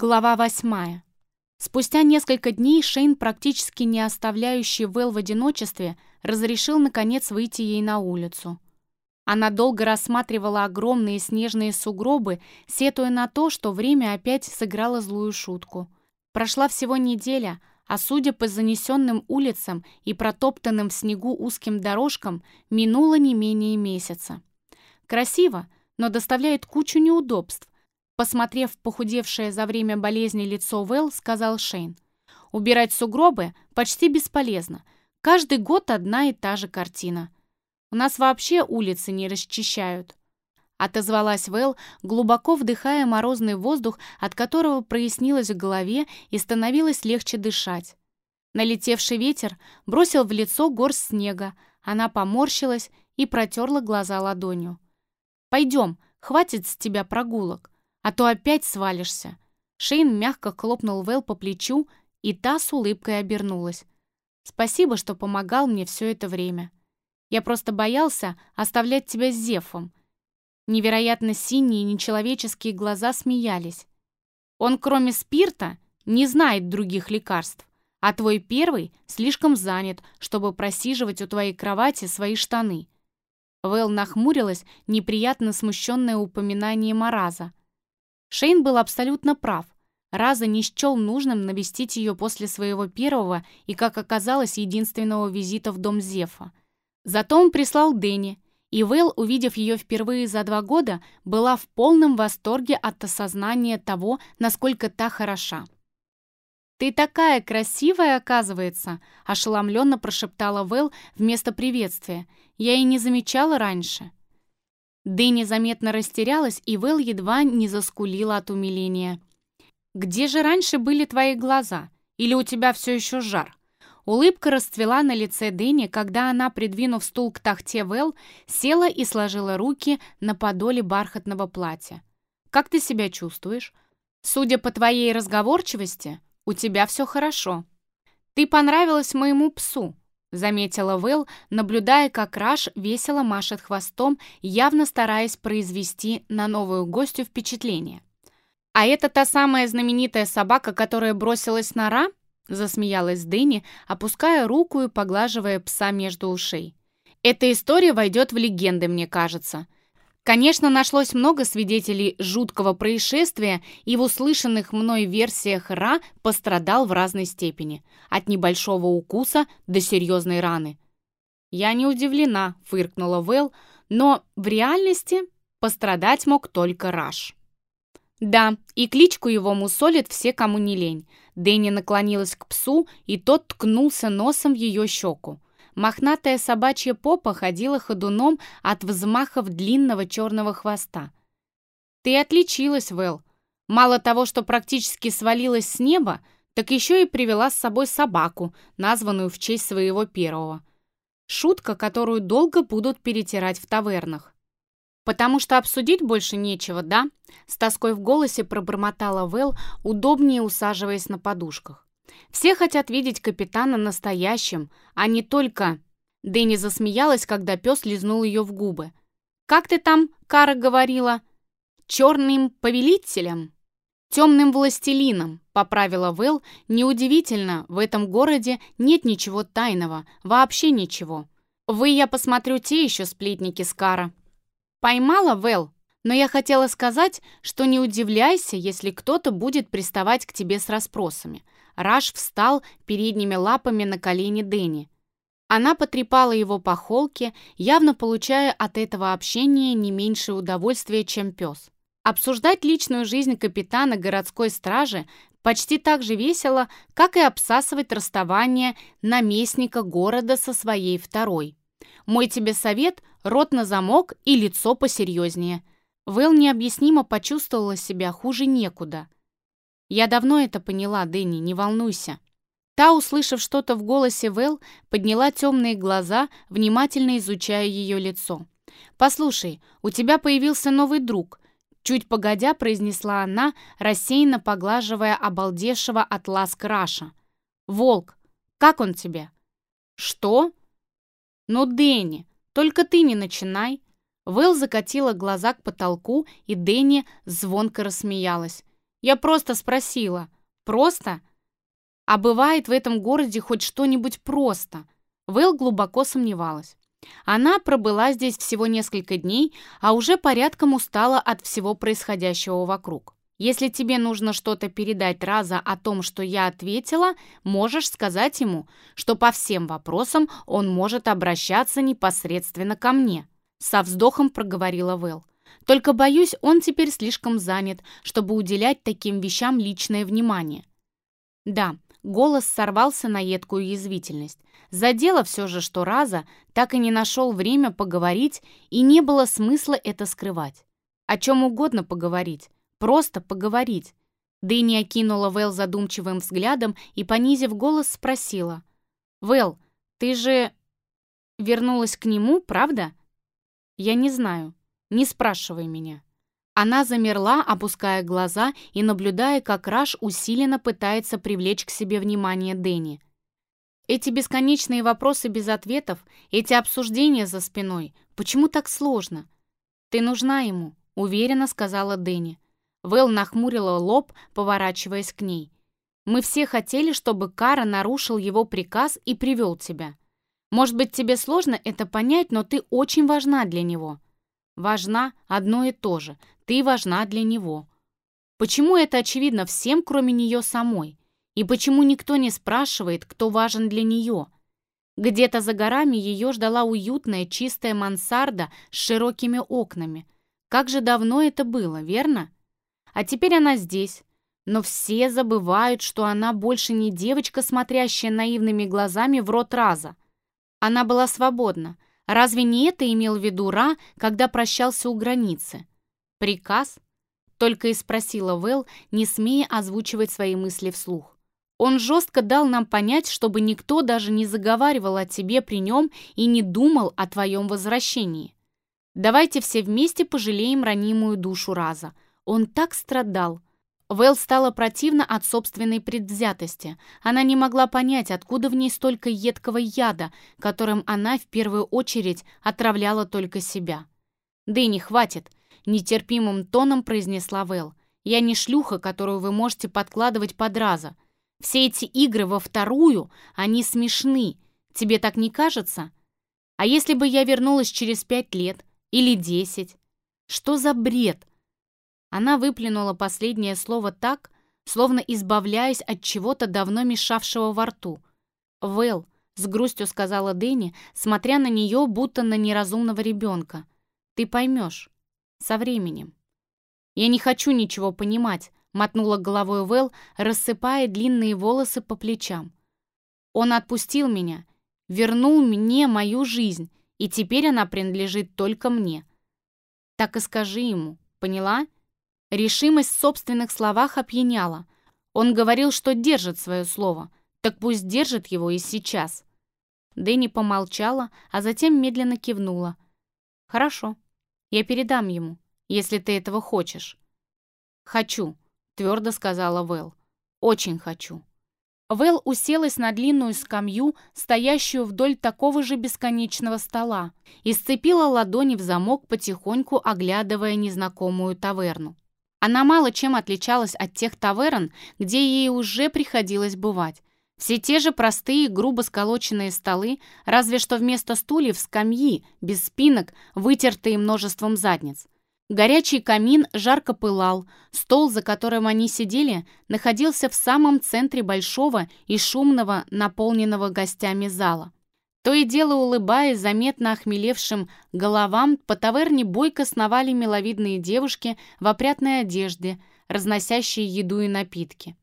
Глава восьмая. Спустя несколько дней Шейн, практически не оставляющий Вэл в одиночестве, разрешил, наконец, выйти ей на улицу. Она долго рассматривала огромные снежные сугробы, сетуя на то, что время опять сыграло злую шутку. Прошла всего неделя, а судя по занесенным улицам и протоптанным в снегу узким дорожкам, минуло не менее месяца. Красиво, но доставляет кучу неудобств, Посмотрев похудевшее за время болезни лицо Вэл, сказал Шейн. «Убирать сугробы почти бесполезно. Каждый год одна и та же картина. У нас вообще улицы не расчищают». Отозвалась Вэл, глубоко вдыхая морозный воздух, от которого прояснилось в голове и становилось легче дышать. Налетевший ветер бросил в лицо горсть снега. Она поморщилась и протерла глаза ладонью. «Пойдем, хватит с тебя прогулок а то опять свалишься». Шейн мягко хлопнул Вэл по плечу, и та с улыбкой обернулась. «Спасибо, что помогал мне все это время. Я просто боялся оставлять тебя с Зефом». Невероятно синие нечеловеческие глаза смеялись. «Он, кроме спирта, не знает других лекарств, а твой первый слишком занят, чтобы просиживать у твоей кровати свои штаны». Вэл нахмурилась, неприятно смущенное упоминание Мараза. Шейн был абсолютно прав. Раза не счел нужным навестить ее после своего первого и, как оказалось, единственного визита в дом Зефа. Зато он прислал Дэнни, и Вэл, увидев ее впервые за два года, была в полном восторге от осознания того, насколько та хороша. «Ты такая красивая, оказывается!» – ошеломленно прошептала Вэл вместо приветствия. «Я и не замечала раньше». Дэнни заметно растерялась, и Вэл едва не заскулила от умиления. «Где же раньше были твои глаза? Или у тебя все еще жар?» Улыбка расцвела на лице Дэнни, когда она, придвинув стул к тахте Вэл, села и сложила руки на подоле бархатного платья. «Как ты себя чувствуешь? Судя по твоей разговорчивости, у тебя все хорошо. Ты понравилась моему псу. Заметила Вэл, наблюдая, как Раш весело машет хвостом, явно стараясь произвести на новую гостью впечатление. «А это та самая знаменитая собака, которая бросилась на Ра?» Засмеялась Дэнни, опуская руку и поглаживая пса между ушей. «Эта история войдет в легенды, мне кажется. Конечно, нашлось много свидетелей жуткого происшествия, и в услышанных мной версиях Ра пострадал в разной степени, от небольшого укуса до серьезной раны. «Я не удивлена», — фыркнула Вэл, «но в реальности пострадать мог только Раш». «Да, и кличку его мусолят все, кому не лень». Дэнни наклонилась к псу, и тот ткнулся носом в ее щеку. Мохнатая собачья попа ходила ходуном от взмахов длинного черного хвоста. «Ты отличилась, Вэл. Мало того, что практически свалилась с неба, так еще и привела с собой собаку, названную в честь своего первого. Шутка, которую долго будут перетирать в тавернах. «Потому что обсудить больше нечего, да?» С тоской в голосе пробормотала Вэл, удобнее усаживаясь на подушках. Все хотят видеть капитана настоящим, а не только...» Дэнни засмеялась, когда пес лизнул ее в губы. «Как ты там, Кара говорила? Черным повелителем?» «Темным властелином», — поправила Вэл. «Неудивительно, в этом городе нет ничего тайного, вообще ничего. Вы, я посмотрю, те еще сплетники Скара». «Поймала, Вэл?» Но я хотела сказать, что не удивляйся, если кто-то будет приставать к тебе с расспросами. Раш встал передними лапами на колени Дэнни. Она потрепала его по холке, явно получая от этого общения не меньшее удовольствие, чем пес. Обсуждать личную жизнь капитана городской стражи почти так же весело, как и обсасывать расставание наместника города со своей второй. Мой тебе совет – рот на замок и лицо посерьезнее. Вэл необъяснимо почувствовала себя хуже некуда – «Я давно это поняла, Дэнни, не волнуйся». Та, услышав что-то в голосе Вэл, подняла темные глаза, внимательно изучая ее лицо. «Послушай, у тебя появился новый друг», — чуть погодя произнесла она, рассеянно поглаживая обалдевшего от ласк Раша. «Волк, как он тебе?» «Что?» «Ну, Дэнни, только ты не начинай». Вэл закатила глаза к потолку, и Дэнни звонко рассмеялась. Я просто спросила. Просто? А бывает в этом городе хоть что-нибудь просто? Вэл глубоко сомневалась. Она пробыла здесь всего несколько дней, а уже порядком устала от всего происходящего вокруг. Если тебе нужно что-то передать Раза о том, что я ответила, можешь сказать ему, что по всем вопросам он может обращаться непосредственно ко мне. Со вздохом проговорила Вэл. Только, боюсь, он теперь слишком занят, чтобы уделять таким вещам личное внимание. Да, голос сорвался на едкую язвительность. Задело все же, что Раза так и не нашел время поговорить, и не было смысла это скрывать. О чем угодно поговорить, просто поговорить. Дэнни окинула Вэл задумчивым взглядом и, понизив голос, спросила. «Вэл, ты же вернулась к нему, правда?» «Я не знаю. Не спрашивай меня». Она замерла, опуская глаза и наблюдая, как Раш усиленно пытается привлечь к себе внимание Дэнни. Эти бесконечные вопросы без ответов, эти обсуждения за спиной, почему так сложно? Ты нужна ему, уверенно сказала Дэнни. Вэл нахмурила лоб, поворачиваясь к ней. Мы все хотели, чтобы Кара нарушил его приказ и привел тебя. Может быть, тебе сложно это понять, но ты очень важна для него. Важна одно и то же. Ты важна для него. Почему это очевидно всем, кроме нее самой? И почему никто не спрашивает, кто важен для нее? Где-то за горами ее ждала уютная чистая мансарда с широкими окнами. Как же давно это было, верно? А теперь она здесь. Но все забывают, что она больше не девочка, смотрящая наивными глазами в рот раза. Она была свободна. Разве не это имел в виду Ра, когда прощался у границы? «Приказ?» — только и спросила Вэл, не смея озвучивать свои мысли вслух. «Он жестко дал нам понять, чтобы никто даже не заговаривал о тебе при нем и не думал о твоем возвращении. Давайте все вместе пожалеем ранимую душу Раза. Он так страдал». Вэл стало противно от собственной предвзятости. Она не могла понять, откуда в ней столько едкого яда, которым она в первую очередь отравляла только себя. «Дэнни, хватит!» Нетерпимым тоном произнесла Вэл. «Я не шлюха, которую вы можете подкладывать под раза. Все эти игры во вторую, они смешны. Тебе так не кажется? А если бы я вернулась через пять лет? Или десять? Что за бред?» Она выплюнула последнее слово так, словно избавляясь от чего-то давно мешавшего во рту. «Вэл», — с грустью сказала Дэнни, смотря на нее, будто на неразумного ребенка, — «ты поймешь. Со временем. «Я не хочу ничего понимать», — мотнула головой Вэл, рассыпая длинные волосы по плечам. «Он отпустил меня, вернул мне мою жизнь, и теперь она принадлежит только мне. Так и скажи ему, поняла?» Решимость в собственных словах опьяняла. Он говорил, что держит свое слово, так пусть держит его и сейчас. Дэнни помолчала, а затем медленно кивнула. «Хорошо, я передам ему, если ты этого хочешь». «Хочу», — твердо сказала Вэл. «Очень хочу». Вэл уселась на длинную скамью, стоящую вдоль такого же бесконечного стола, и сцепила ладони в замок, потихоньку оглядывая незнакомую таверну. Она мало чем отличалась от тех таверн, где ей уже приходилось бывать. Все те же простые, грубо сколоченные столы, разве что вместо стульев скамьи, без спинок, вытертые множеством задниц. Горячий камин жарко пылал, стол, за которым они сидели, находился в самом центре большого и шумного, наполненного гостями зала. То и дело улыбаясь заметно охмелевшим головам, по таверне бойко сновали миловидные девушки в опрятной одежде, разносящие еду и напитки.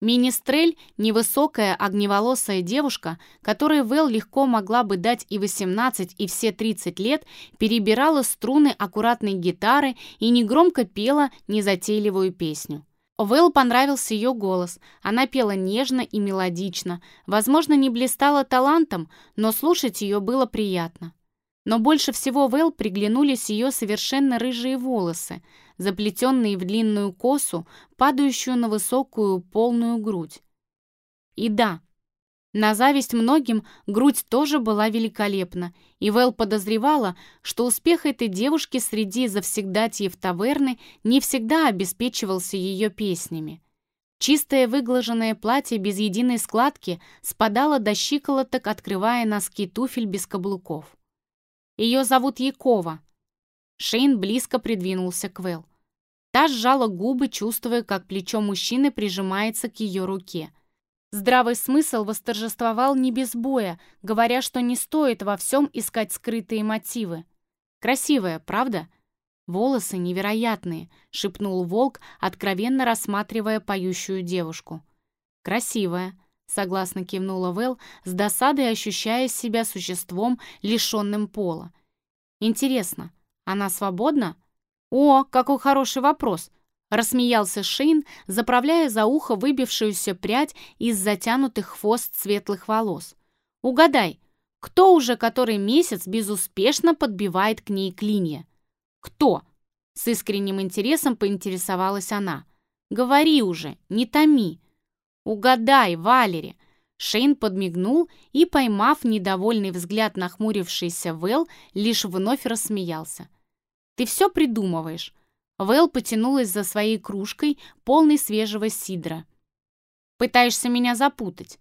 Министрель — невысокая огневолосая девушка, которой Вэл легко могла бы дать и 18, и все 30 лет, перебирала струны аккуратной гитары и негромко пела незатейливую песню. Вэл понравился ее голос. Она пела нежно и мелодично. Возможно, не блистала талантом, но слушать ее было приятно. Но больше всего Вэл приглянулись ее совершенно рыжие волосы, заплетенные в длинную косу, падающую на высокую полную грудь. И да, На зависть многим грудь тоже была великолепна, и Вэл подозревала, что успех этой девушки среди завсегдатьев таверны не всегда обеспечивался ее песнями. Чистое выглаженное платье без единой складки спадало до щиколоток, открывая носки туфель без каблуков. «Ее зовут Якова». Шейн близко придвинулся к Вэл. Та сжала губы, чувствуя, как плечо мужчины прижимается к ее руке – Здравый смысл восторжествовал не без боя, говоря, что не стоит во всем искать скрытые мотивы. «Красивая, правда?» «Волосы невероятные», — шепнул волк, откровенно рассматривая поющую девушку. «Красивая», — согласно кивнула Вэл, с досадой ощущая себя существом, лишенным пола. «Интересно, она свободна?» «О, какой хороший вопрос!» Рассмеялся Шейн, заправляя за ухо выбившуюся прядь из затянутых хвост светлых волос. «Угадай, кто уже который месяц безуспешно подбивает к ней клинья?» «Кто?» — с искренним интересом поинтересовалась она. «Говори уже, не томи». «Угадай, Валери!» Шейн подмигнул и, поймав недовольный взгляд нахмурившийся Вэл, лишь вновь рассмеялся. «Ты все придумываешь. Вэл потянулась за своей кружкой, полной свежего сидра. «Пытаешься меня запутать?»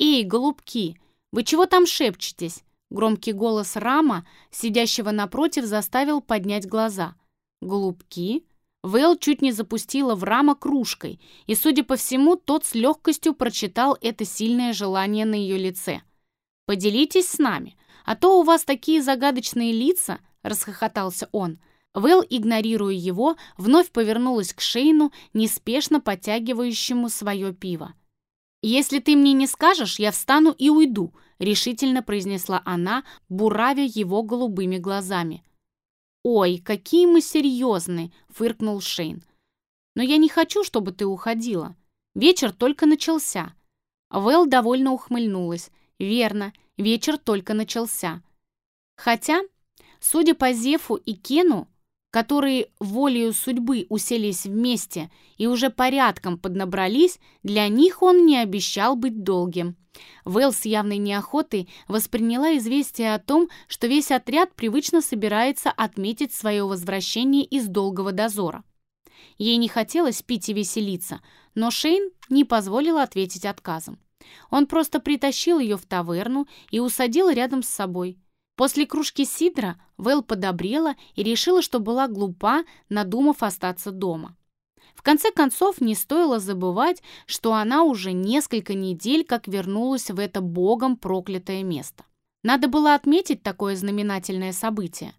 «Эй, голубки, вы чего там шепчетесь?» Громкий голос Рама, сидящего напротив, заставил поднять глаза. «Голубки?» Вэл чуть не запустила в Рама кружкой, и, судя по всему, тот с легкостью прочитал это сильное желание на ее лице. «Поделитесь с нами, а то у вас такие загадочные лица», — расхохотался он. Вэл, игнорируя его, вновь повернулась к Шейну, неспешно подтягивающему свое пиво. «Если ты мне не скажешь, я встану и уйду», — решительно произнесла она, буравя его голубыми глазами. «Ой, какие мы серьезные!» — фыркнул Шейн. «Но я не хочу, чтобы ты уходила. Вечер только начался». Вэл довольно ухмыльнулась. «Верно, вечер только начался. Хотя, судя по Зефу и Кену, которые волею судьбы уселись вместе и уже порядком поднабрались, для них он не обещал быть долгим. Вэл с явной неохотой восприняла известие о том, что весь отряд привычно собирается отметить свое возвращение из долгого дозора. Ей не хотелось пить и веселиться, но Шейн не позволил ответить отказом. Он просто притащил ее в таверну и усадил рядом с собой – После кружки сидра Вэл подобрела и решила, что была глупа, надумав остаться дома. В конце концов, не стоило забывать, что она уже несколько недель как вернулась в это богом проклятое место. Надо было отметить такое знаменательное событие.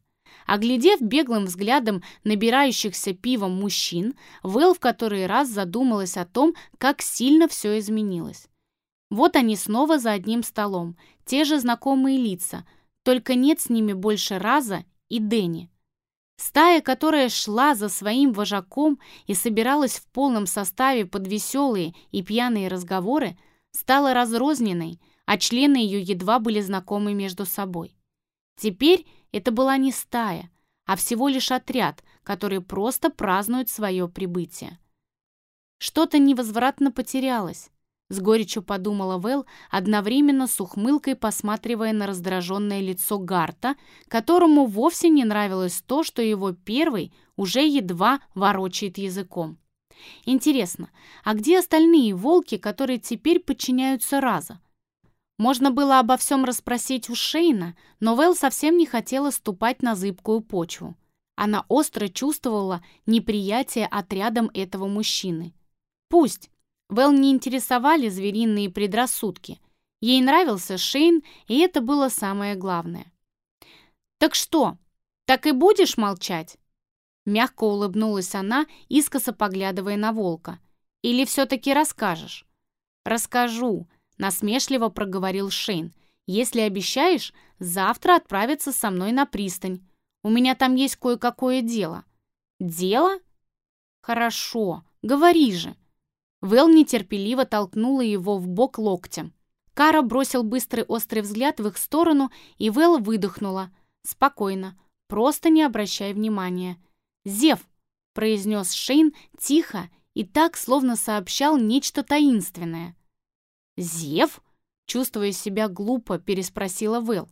Оглядев беглым взглядом набирающихся пивом мужчин, Вэл в который раз задумалась о том, как сильно все изменилось. Вот они снова за одним столом, те же знакомые лица – только нет с ними больше Раза и Дэнни. Стая, которая шла за своим вожаком и собиралась в полном составе под веселые и пьяные разговоры, стала разрозненной, а члены ее едва были знакомы между собой. Теперь это была не стая, а всего лишь отряд, который просто празднует свое прибытие. Что-то невозвратно потерялось. С горечью подумала Вэл, одновременно с ухмылкой посматривая на раздраженное лицо Гарта, которому вовсе не нравилось то, что его первый уже едва ворочает языком. Интересно, а где остальные волки, которые теперь подчиняются Раза? Можно было обо всем расспросить у Шейна, но Вэл совсем не хотела ступать на зыбкую почву. Она остро чувствовала неприятие отрядом этого мужчины. Пусть, Вэл не интересовали звериные предрассудки. Ей нравился Шейн, и это было самое главное. «Так что, так и будешь молчать?» Мягко улыбнулась она, искоса поглядывая на волка. «Или все-таки расскажешь?» «Расскажу», — насмешливо проговорил Шейн. «Если обещаешь, завтра отправиться со мной на пристань. У меня там есть кое-какое дело». «Дело?» «Хорошо, говори же». Вэл нетерпеливо толкнула его в бок локтем. Кара бросил быстрый острый взгляд в их сторону, и Вэл выдохнула. «Спокойно, просто не обращай внимания». «Зев!» — произнес Шейн тихо и так, словно сообщал нечто таинственное. «Зев?» — чувствуя себя глупо, переспросила Вэл.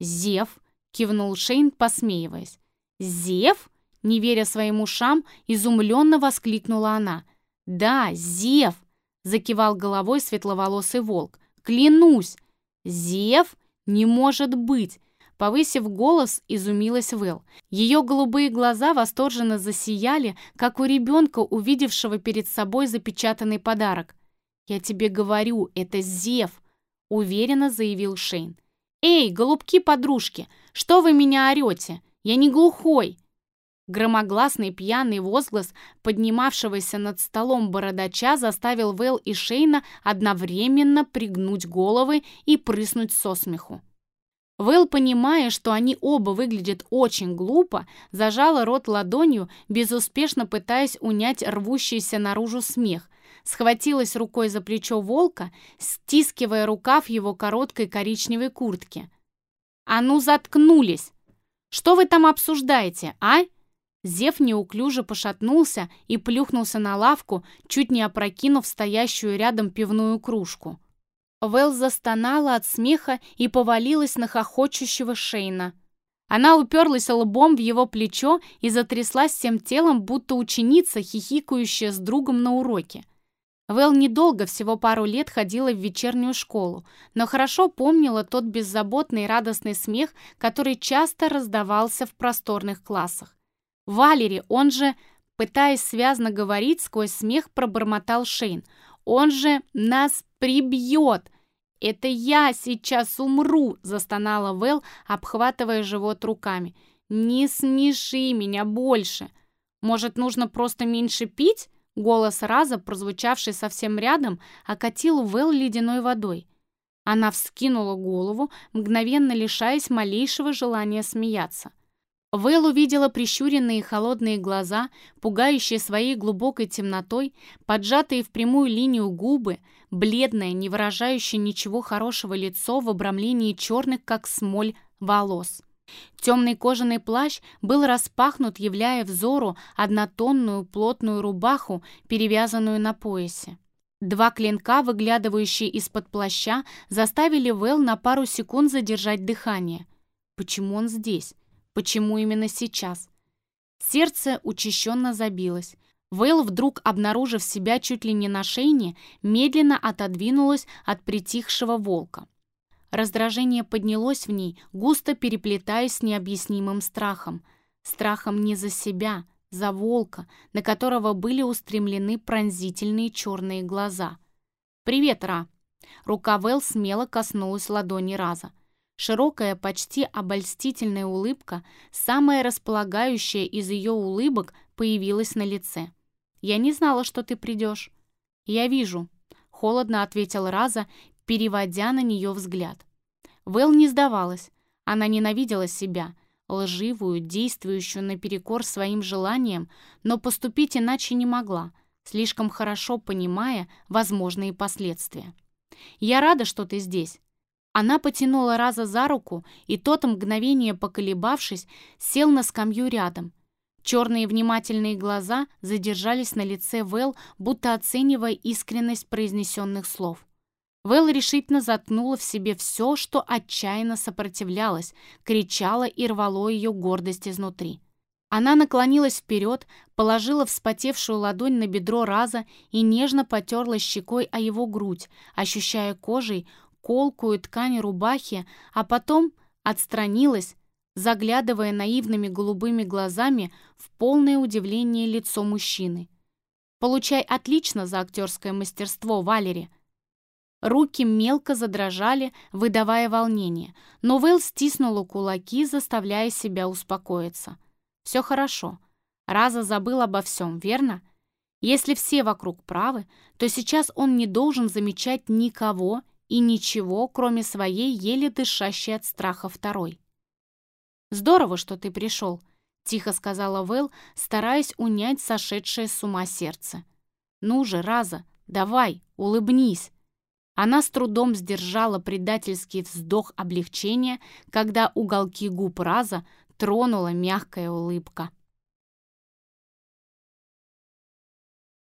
«Зев?» — кивнул Шейн, посмеиваясь. «Зев?» — не веря своим ушам, изумленно воскликнула она. «Да, Зев!» — закивал головой светловолосый волк. «Клянусь!» «Зев? Не может быть!» Повысив голос, изумилась Вэл. Ее голубые глаза восторженно засияли, как у ребенка, увидевшего перед собой запечатанный подарок. «Я тебе говорю, это Зев!» — уверенно заявил Шейн. «Эй, голубки-подружки, что вы меня орете? Я не глухой!» Громогласный пьяный возглас поднимавшегося над столом бородача заставил Вэл и Шейна одновременно пригнуть головы и прыснуть со смеху. Вэл, понимая, что они оба выглядят очень глупо, зажала рот ладонью, безуспешно пытаясь унять рвущийся наружу смех, схватилась рукой за плечо волка, стискивая рукав его короткой коричневой куртки. «А ну, заткнулись! Что вы там обсуждаете, а?» Зев неуклюже пошатнулся и плюхнулся на лавку, чуть не опрокинув стоящую рядом пивную кружку. Вэл застонала от смеха и повалилась на хохочущего Шейна. Она уперлась лбом в его плечо и затряслась всем телом, будто ученица, хихикающая с другом на уроке. Вэл недолго, всего пару лет, ходила в вечернюю школу, но хорошо помнила тот беззаботный радостный смех, который часто раздавался в просторных классах. «Валери, он же...» Пытаясь связно говорить, сквозь смех пробормотал Шейн. «Он же нас прибьет!» «Это я сейчас умру!» – застонала Вэл, обхватывая живот руками. «Не смеши меня больше! Может, нужно просто меньше пить?» Голос Раза, прозвучавший совсем рядом, окатил Вэл ледяной водой. Она вскинула голову, мгновенно лишаясь малейшего желания смеяться. Вэл увидела прищуренные холодные глаза, пугающие своей глубокой темнотой, поджатые в прямую линию губы, бледное, не выражающее ничего хорошего лицо в обрамлении черных, как смоль, волос. Темный кожаный плащ был распахнут, являя взору однотонную плотную рубаху, перевязанную на поясе. Два клинка, выглядывающие из-под плаща, заставили Вэл на пару секунд задержать дыхание. Почему он здесь? Почему именно сейчас? Сердце учащенно забилось. Вейл, вдруг обнаружив себя чуть ли не на шейне, медленно отодвинулась от притихшего волка. Раздражение поднялось в ней, густо переплетаясь с необъяснимым страхом. Страхом не за себя, за волка, на которого были устремлены пронзительные черные глаза. «Привет, Ра!» Рука Вэл смело коснулась ладони Раза. Широкая, почти обольстительная улыбка, самая располагающая из ее улыбок, появилась на лице. «Я не знала, что ты придешь». «Я вижу», — холодно ответил Раза, переводя на нее взгляд. Вэл не сдавалась. Она ненавидела себя, лживую, действующую наперекор своим желаниям, но поступить иначе не могла, слишком хорошо понимая возможные последствия. «Я рада, что ты здесь. Она потянула Раза за руку, и тот, мгновение поколебавшись, сел на скамью рядом. Черные внимательные глаза задержались на лице Вэл, будто оценивая искренность произнесенных слов. Вэл решительно заткнула в себе все, что отчаянно сопротивлялось, кричала и рвало ее гордость изнутри. Она наклонилась вперед, положила вспотевшую ладонь на бедро Раза и нежно потерла щекой о его грудь, ощущая кожей колкую ткань рубахи, а потом отстранилась, заглядывая наивными голубыми глазами в полное удивление лицо мужчины. «Получай отлично за актерское мастерство, Валери!» Руки мелко задрожали, выдавая волнение, но Вэл стиснула кулаки, заставляя себя успокоиться. «Все хорошо. Раза забыл обо всем, верно? Если все вокруг правы, то сейчас он не должен замечать никого и ничего, кроме своей еле дышащей от страха второй. «Здорово, что ты пришел», — тихо сказала Вэл, стараясь унять сошедшее с ума сердце. «Ну же, Раза, давай, улыбнись». Она с трудом сдержала предательский вздох облегчения, когда уголки губ Раза тронула мягкая улыбка.